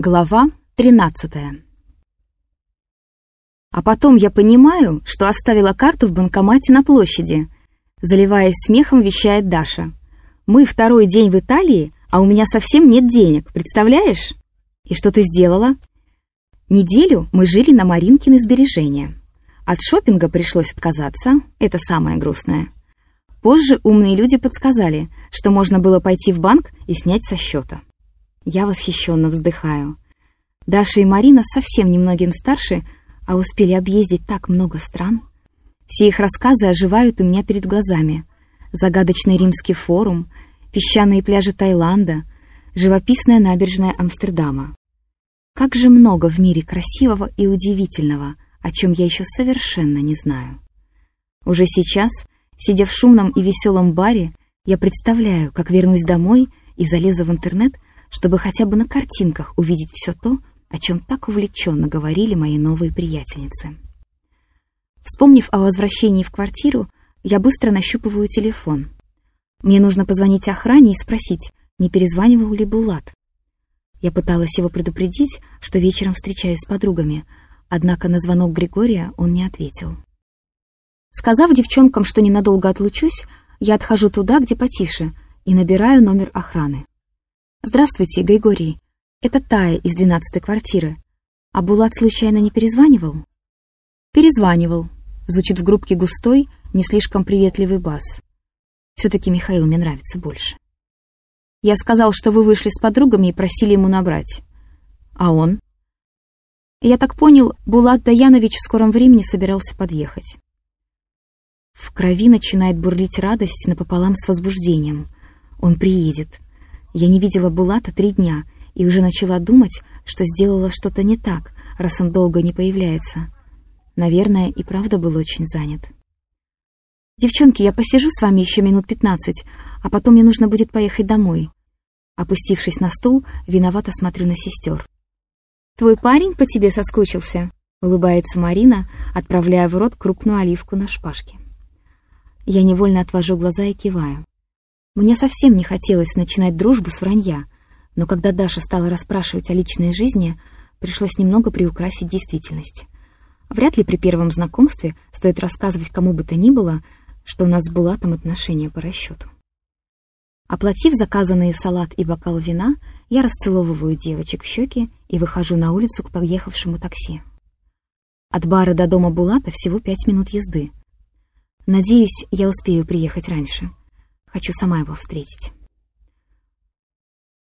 Глава 13 А потом я понимаю, что оставила карту в банкомате на площади. Заливаясь смехом, вещает Даша. «Мы второй день в Италии, а у меня совсем нет денег, представляешь?» «И что ты сделала?» Неделю мы жили на Маринкины сбережения. От шопинга пришлось отказаться, это самое грустное. Позже умные люди подсказали, что можно было пойти в банк и снять со счета. Я восхищенно вздыхаю. Даша и Марина совсем немногим старше, а успели объездить так много стран. Все их рассказы оживают у меня перед глазами. Загадочный римский форум, песчаные пляжи Таиланда, живописная набережная Амстердама. Как же много в мире красивого и удивительного, о чем я еще совершенно не знаю. Уже сейчас — Сидя в шумном и веселом баре, я представляю, как вернусь домой и залезу в интернет, чтобы хотя бы на картинках увидеть все то, о чем так увлеченно говорили мои новые приятельницы. Вспомнив о возвращении в квартиру, я быстро нащупываю телефон. Мне нужно позвонить охране и спросить, не перезванивал ли Булат. Я пыталась его предупредить, что вечером встречаюсь с подругами, однако на звонок Григория он не ответил. Сказав девчонкам, что ненадолго отлучусь, я отхожу туда, где потише, и набираю номер охраны. «Здравствуйте, Григорий. Это Тая из двенадцатой квартиры. А Булат случайно не перезванивал?» «Перезванивал», — звучит в группке густой, не слишком приветливый бас. Все-таки Михаил мне нравится больше. Я сказал, что вы вышли с подругами и просили ему набрать. А он? Я так понял, Булат Даянович в скором времени собирался подъехать. В крови начинает бурлить радость напополам с возбуждением. Он приедет. Я не видела Булата три дня и уже начала думать, что сделала что-то не так, раз он долго не появляется. Наверное, и правда был очень занят. «Девчонки, я посижу с вами еще минут пятнадцать, а потом мне нужно будет поехать домой». Опустившись на стул, виновато смотрю на сестер. «Твой парень по тебе соскучился?» — улыбается Марина, отправляя в рот крупную оливку на шпажке. Я невольно отвожу глаза и киваю. Мне совсем не хотелось начинать дружбу с вранья, но когда Даша стала расспрашивать о личной жизни, пришлось немного приукрасить действительность. Вряд ли при первом знакомстве стоит рассказывать кому бы то ни было, что у нас с Булатом отношения по расчету. Оплатив заказанные салат и бокал вина, я расцеловываю девочек в щеки и выхожу на улицу к подъехавшему такси. От бара до дома Булата всего пять минут езды, Надеюсь, я успею приехать раньше. Хочу сама его встретить.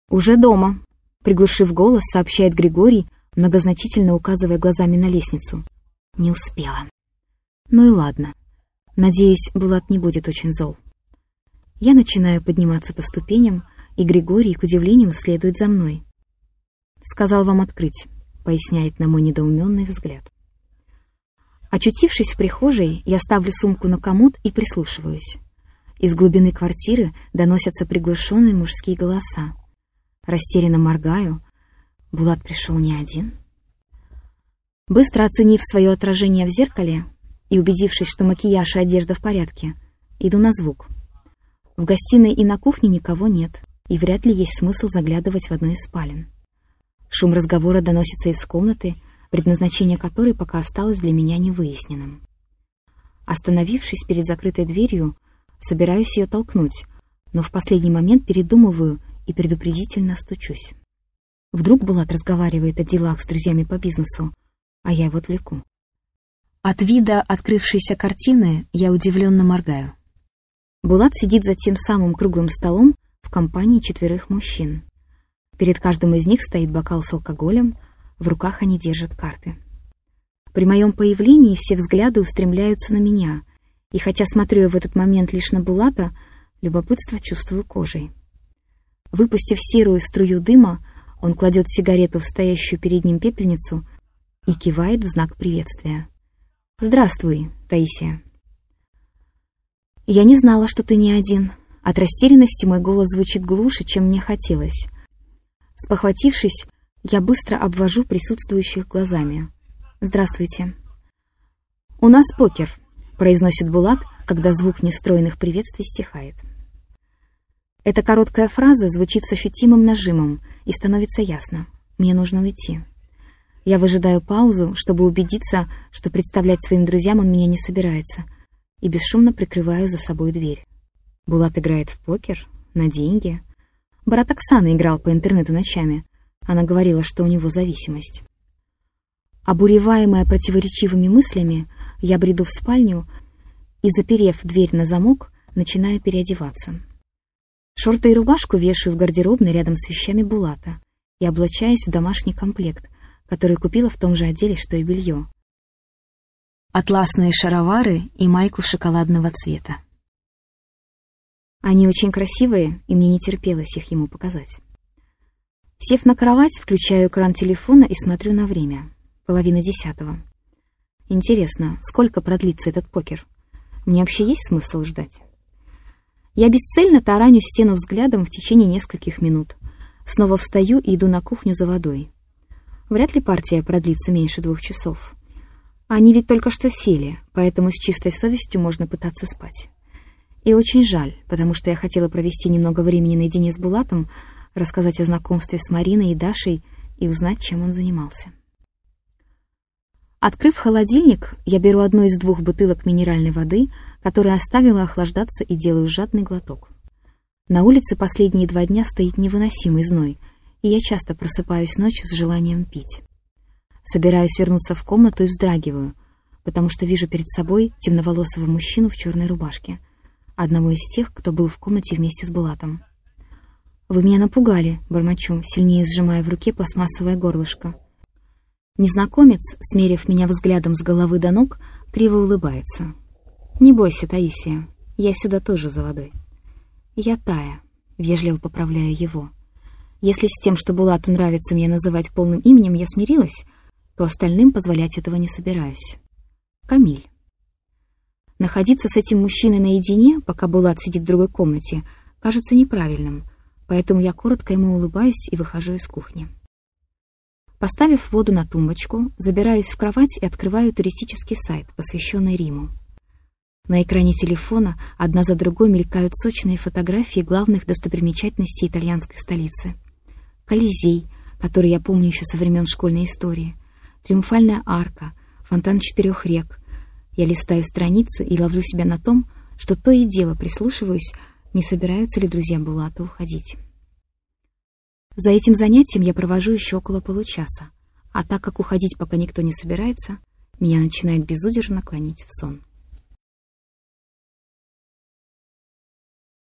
«Уже дома», — приглушив голос, сообщает Григорий, многозначительно указывая глазами на лестницу. «Не успела». «Ну и ладно. Надеюсь, Булат не будет очень зол». Я начинаю подниматься по ступеням, и Григорий, к удивлению, следует за мной. «Сказал вам открыть», — поясняет на мой недоуменный взгляд. Очутившись в прихожей, я ставлю сумку на комод и прислушиваюсь. Из глубины квартиры доносятся приглушенные мужские голоса. Растерянно моргаю. Булат пришел не один. Быстро оценив свое отражение в зеркале и убедившись, что макияж и одежда в порядке, иду на звук. В гостиной и на кухне никого нет, и вряд ли есть смысл заглядывать в одну из спален. Шум разговора доносится из комнаты — предназначение которой пока осталось для меня невыясненным. Остановившись перед закрытой дверью, собираюсь ее толкнуть, но в последний момент передумываю и предупредительно стучусь. Вдруг Булат разговаривает о делах с друзьями по бизнесу, а я его отвлеку. От вида открывшейся картины я удивленно моргаю. Булат сидит за тем самым круглым столом в компании четверых мужчин. Перед каждым из них стоит бокал с алкоголем, в руках они держат карты. При моем появлении все взгляды устремляются на меня, и хотя смотрю в этот момент лишь на Булата, любопытство чувствую кожей. Выпустив серую струю дыма, он кладет сигарету в стоящую перед ним пепельницу и кивает в знак приветствия. «Здравствуй, Таисия». «Я не знала, что ты не один». От растерянности мой голос звучит глуше, чем мне хотелось. Спохватившись, я быстро обвожу присутствующих глазами. «Здравствуйте». «У нас покер», — произносит Булат, когда звук нестройных приветствий стихает. Эта короткая фраза звучит с ощутимым нажимом, и становится ясно. Мне нужно уйти. Я выжидаю паузу, чтобы убедиться, что представлять своим друзьям он меня не собирается, и бесшумно прикрываю за собой дверь. Булат играет в покер, на деньги. Брат Оксана играл по интернету ночами. Она говорила, что у него зависимость. Обуреваемая противоречивыми мыслями, я бреду в спальню и, заперев дверь на замок, начинаю переодеваться. Шорты и рубашку вешаю в гардеробной рядом с вещами Булата и облачаюсь в домашний комплект, который купила в том же отделе, что и белье. Атласные шаровары и майку шоколадного цвета. Они очень красивые, и мне не терпелось их ему показать. Сев на кровать, включаю экран телефона и смотрю на время. Половина десятого. Интересно, сколько продлится этот покер? Мне вообще есть смысл ждать? Я бесцельно тараню стену взглядом в течение нескольких минут. Снова встаю и иду на кухню за водой. Вряд ли партия продлится меньше двух часов. Они ведь только что сели, поэтому с чистой совестью можно пытаться спать. И очень жаль, потому что я хотела провести немного времени наедине с Булатом, рассказать о знакомстве с Мариной и Дашей и узнать, чем он занимался. Открыв холодильник, я беру одну из двух бутылок минеральной воды, которую оставила охлаждаться, и делаю жадный глоток. На улице последние два дня стоит невыносимый зной, и я часто просыпаюсь ночью с желанием пить. Собираюсь вернуться в комнату и вздрагиваю, потому что вижу перед собой темноволосого мужчину в черной рубашке, одного из тех, кто был в комнате вместе с Булатом. «Вы меня напугали», — бормочу, сильнее сжимая в руке пластмассовое горлышко. Незнакомец, смерив меня взглядом с головы до ног, криво улыбается. «Не бойся, Таисия, я сюда тоже за водой». «Я Тая», — вежливо поправляю его. Если с тем, что Булату нравится мне называть полным именем, я смирилась, то остальным позволять этого не собираюсь. Камиль. Находиться с этим мужчиной наедине, пока Булат сидит в другой комнате, кажется неправильным — поэтому я коротко ему улыбаюсь и выхожу из кухни. Поставив воду на тумбочку, забираюсь в кровать и открываю туристический сайт, посвященный Риму. На экране телефона одна за другой мелькают сочные фотографии главных достопримечательностей итальянской столицы. Колизей, который я помню еще со времен школьной истории, Триумфальная арка, фонтан четырех рек. Я листаю страницы и ловлю себя на том, что то и дело прислушиваюсь не собираются ли друзья Булата уходить. За этим занятием я провожу еще около получаса, а так как уходить пока никто не собирается, меня начинает безудержно клонить в сон.